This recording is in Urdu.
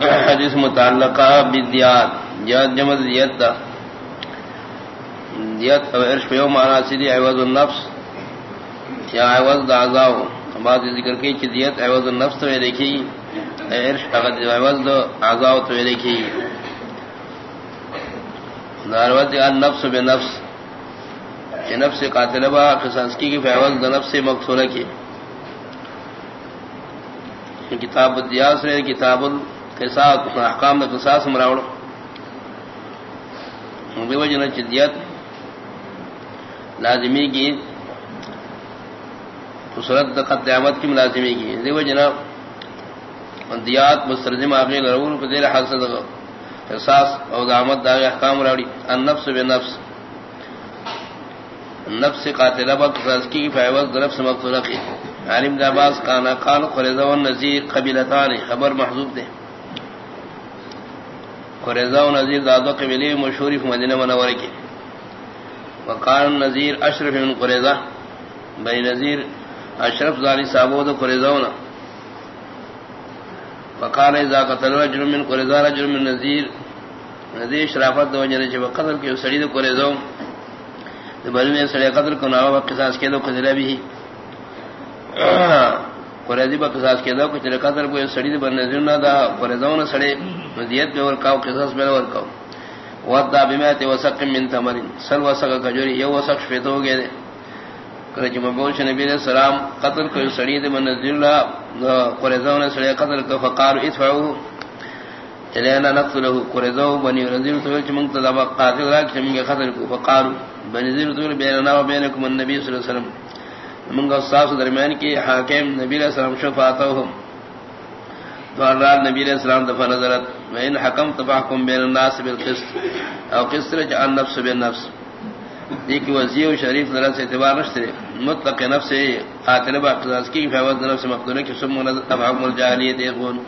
حدیث متعلقہ بدیات جات جمع دیت دا. دیت او عرش پیو مانا سیدی عوض النفس، یا عوض دا عذاو بعد ذکر کی چی دیت عوض النفس تو دیکھی عرش اگر عوض دا عذاو تو دیکھی داروت النفس بنفس چی نفس قاتل با قصاص کی کی فعوض دا نفس مقصولہ کی کتاب الدیاس رہے کتاب القصاص احکام دا قصاص مراوڑ دیو جنا چدیت لازمی کی خسرت صورت قیامت کی ملازمی کی دیو جنا دیات مسترجم آگے لرول کو دیر حق صدق احساس او دامت دا احکام راوڑی النفس بنفس. نفس نفس قاتلہ با قصاص کی فیوز نفس مقتولہ کی عالم داباس کانا قال قرزہ و نزیر قبیلتان، خبر محضوب دے قرزہ و نزیر دادو قبیلی مشہوری فی مدینہ منور کی۔ وقال نزیر اشرف من قرزہ بی نزیر اشرف ذالی صاحبو دو قرزہ وقال اذا قتل رجل من قرزہ رجل من نزیر شرافت دو جنہ چھو قتل کی سڑی دو قرزہ بلو میں سڑے قتل کو ناوا قصاص کے دو قتل بھی۔ قریضی با قصاص کے دو کچھ قتل کو سڑی بن نزیر نہ دا قرزہ نہ سڑے مدیت پہ ورکاو قصاص پہ ورکاو ودا بمیت وسق من تمر۔ سر وسق کجوری یہ وسق شفیت ہو گئے کرچ مبوش نبی علیہ السلام قتل کو سڑی دے من نزیر اللہ قرزہ نہ سڑے، قتل کو فقار ادفعوه چلینا نقتله قرزہ بنی نزیر تو چ منت دا قاتل را چ منگے قتل کو فقار بنی نزیر تو بیننا و بینکم النبی صلی اللہ علیہ وسلم۔ منگا صاحب درمیان کی حاکم نبی علیہ السلام شفاعتهم دوار نبی علیہ السلام دفع نظرت وین حکم تباحکم بین الناس بالقسط او قسط رجع النفس نفس دیکھ وزیع و شریف ذرا سے اعتبار نشتے مطلق نفس قاتل با اقتصاص کی فیوز نفس مقدونہ کی سمو نظر تباحکم الجاہلیت ایقون